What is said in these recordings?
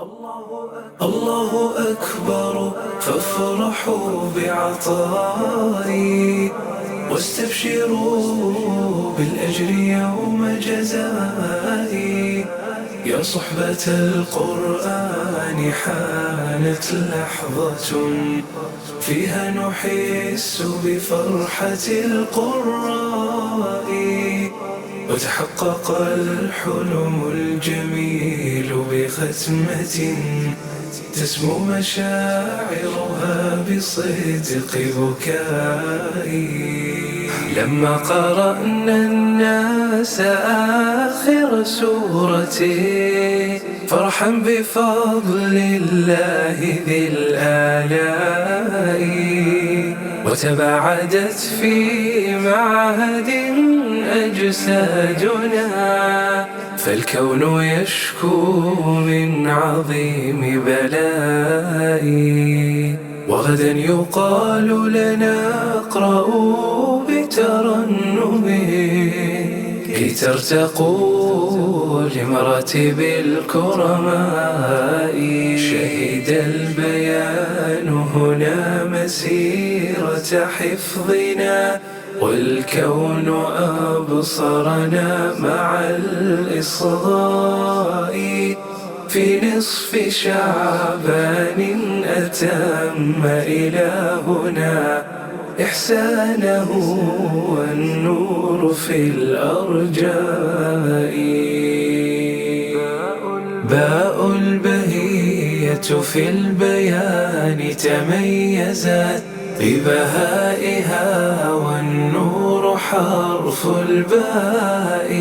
الله أكبر. فافرحوا بعطائي واستبشروا بالأجر يوم جزائي. يا صحبة القرآن حانت لحظة فيها نحس بفرحة القراء. وتحقق الحلم الجميل بختمة تسمو مشاعرها بصدق بكائي. لما قرأنا الناس آخر سورتي فرحا بفضل الله ذي الآلاء وتباعدت في معهد أجسادنا فالكون يشكو من عظيم بلائي. وغدا يقال لنا اقرأوا بترنم كي ترتقوا لمراتب الكرماء شهد البيان هنا مسيرة حفظنا والكون أبصرنا مع الإصغاء في نصف شعبان أتم إلهنا إحسانه والنور في الأرجاء. باء البهية في البيان تميزت ببهائها والنور حرف الباء.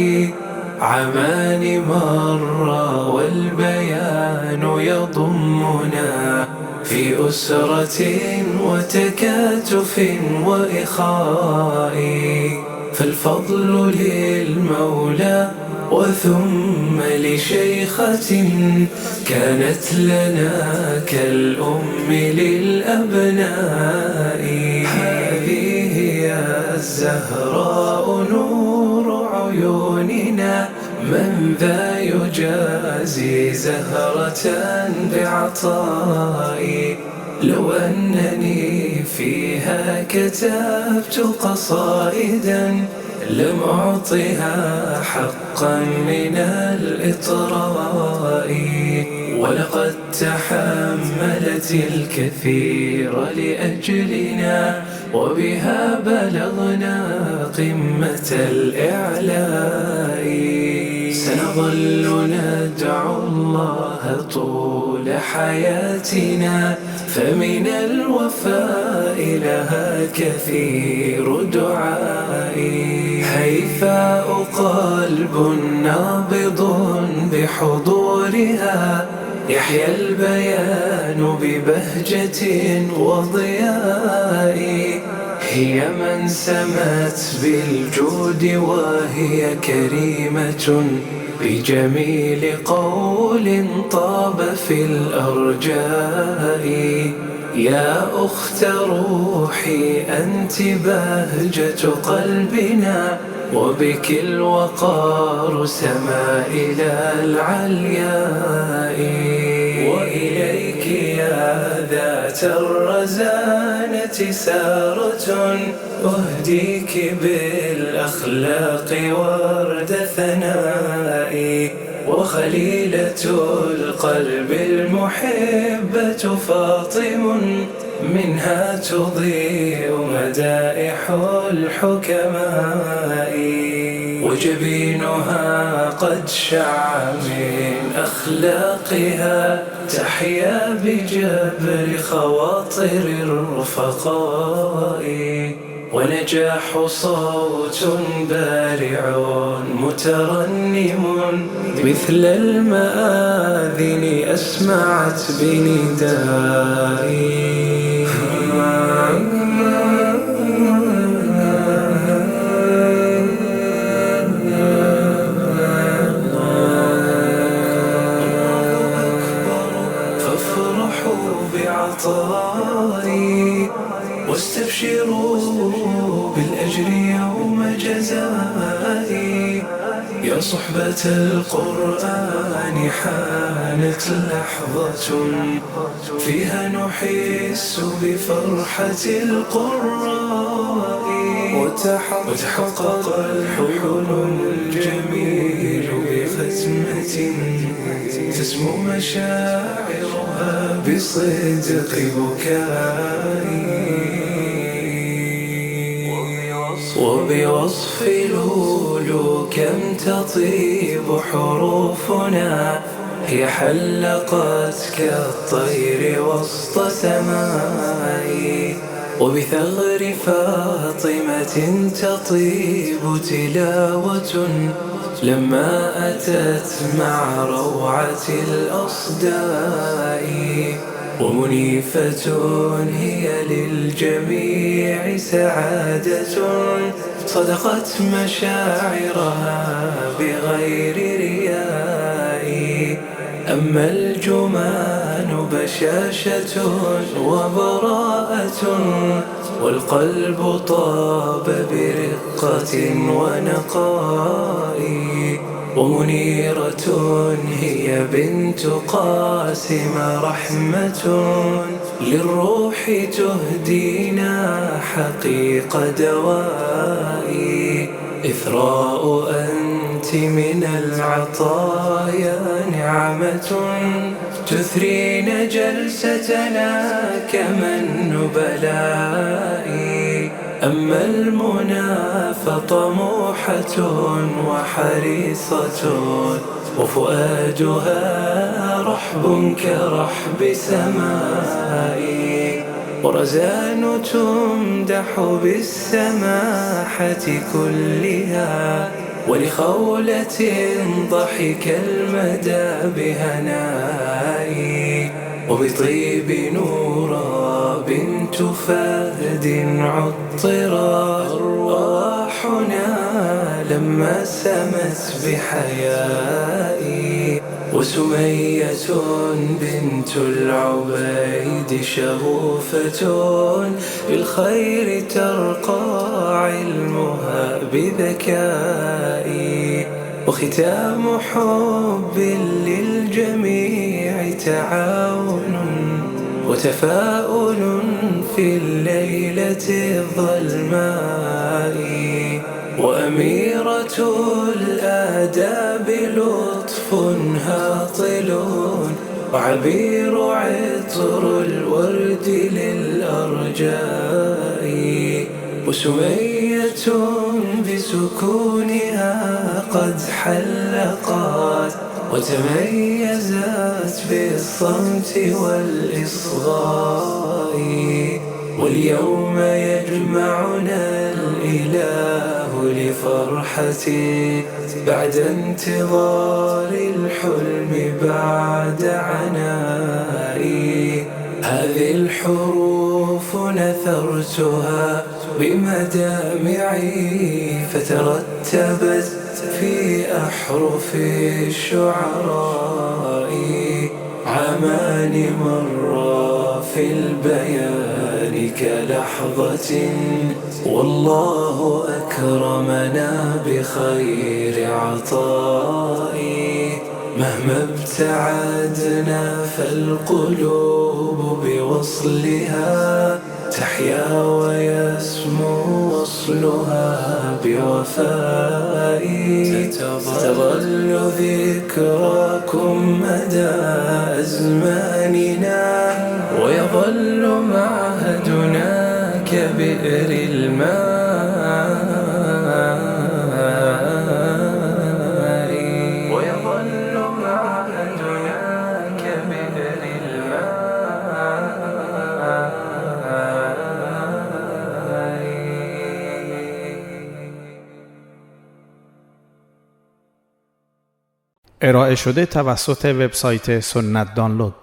عمان مر والبيان يضمنا في أسرة وتكاتف وإخاء. فالفضل للمولى وثم لشيخة كانت لنا كالأم للأبناء. هذه هي الزهراء نور عيوننا من ذا يجازي زهرة بعطائي لو أنني فيها كتبت قصائدا لم أعطها حقا من الإطراء. ولقد تحملت الكثير لأجلنا وبها بلغنا قمة الإعلاء. سنظل ندعو الله طول حياتنا فمن الوفاء لها كثير دعائي. هيفاء قلب نابض بحضورها يحيا البيان ببهجة وضياء هي من سمت بالجود وهي كريمة بجميل قول طاب في الأرجاء. يا أخت روحي أنت بهجة قلبنا وبك الوقار سما إلى العلياء. وإليك يا ذات الرزانة سارة أهديك بالأخلاق ورد ثنائي. وخليلة القلب المحبة فاطم منها تضيء مدائح الحكماء. وجبينها قد شع من أخلاقها. تحيا بجبر خواطر الرفقاء. ونجاح صوت بارع مترنم مثل المآذن أسمعت بندائي. بعطائي واستبشروا بالأجر يوم جزائي. يا صحبة القرآن حانت لحظة فيها نحس بفرحة القراء. وتحقق الحلم الجميل. تسمو مشاعرها بصدق بكائي وبوصف لولو كم تطيب حروفنا هي حلقت كالطير وسط سمائي وبثغر فاطمة تطيب تلاوة لما أتت مع روعة الأصداء. ومنيفة هي للجميع سعادة صدقت مشاعرها بغير رياء. أما الجمان بشاشة وبراءة والقلب طاب برقة ونقاء ومنيرة هي بنت قاسم رحمة للروح تهدينا حقيق دوائي. إثراء أنت من العطايا نعمة. تثرين جلستنا كما النبلائي أما المنى فطموحة وحريصة وفؤادها رحب كرحب سمائي. ورزان تمدح بالسماحة كلها ولخولة ضحك المدى بهنائي وبطيب نورا بنت فهد عطرا أرواحنا لما سمت بحيائي وسمية بنت العبيد شغوفة بالخير ترقى علمها بذكائي وختام حب للجميع تعاون وتفاؤل في الليلة الظلماء. وأميرة الآداب لطف هاطل وعبير عطر الورد للأرجاء وسمية بسكونها قد حلقت وتميزت بالصمت والإصغاء واليوم يجمعنا الإله. لفرحة بعد انتظار الحلم بعد عنائي. هذه الحروف نثرتها بمدامعي فترتبت في أحرف الشعراء. عامان مرا في البيان. كلحظة والله أكرمنا بخير عطائي. مهما ابتعدنا فالقلوب بوصلها تحيا ويسمو وصلها بوفائي. تظل ذكراكم مدى أزماننا ويظل معهدنا كبئر الماء. الماء. ارائه شده توسط وبسایت سنت دانلود.